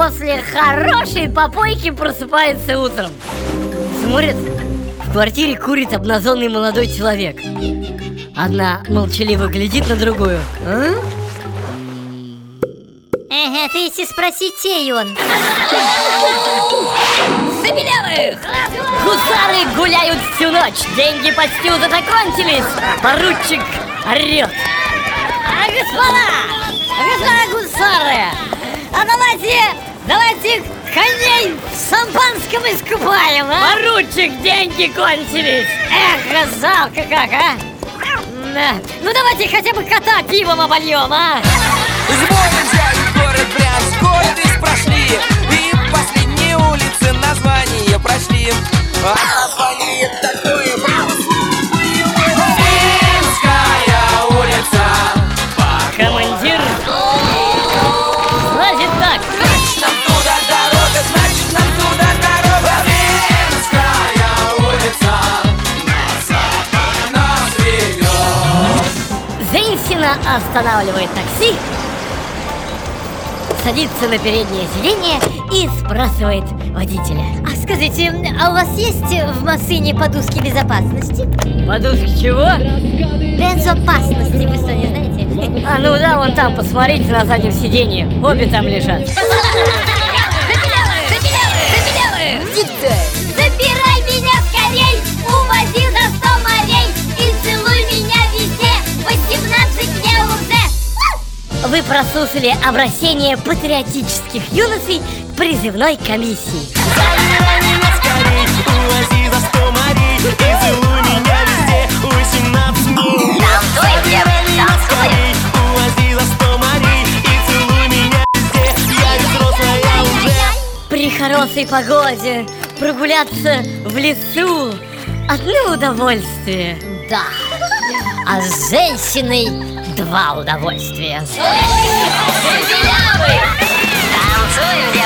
после хорошей попойки просыпается утром. Смотрит, в квартире курит обнаженный молодой человек. Одна молчаливо глядит на другую. А? Ага, ты если спроси, чей он Забелявых! Гусары гуляют всю ночь Деньги почти уже закончились Поручик орет А господа! Шампанском искупаем, а? Поручик, деньги кончились Эх, жалко как, а? Ну давайте хотя бы кота пивом обольем, а? Сборы взяли город Брянск, Женщина останавливает такси Садится на переднее сиденье и спрашивает водителя А скажите, а у вас есть в машине подушки безопасности? Подушки чего? Безопасности, вы что, не знаете? А ну да, вон там, посмотрите на заднем сиденье Обе там лежат Вы прослушали обращение патриотических юношей к призывной комиссии. Забирай меня скорей, увози за сто морей И целуй меня везде, 18 дней Забирай меня скорей, увози за сто морей И целуй меня везде, я ведь взрослая уже При хорошей погоде прогуляться в лесу Одно удовольствие. Да, а с женщиной два удовольствия Танцуем,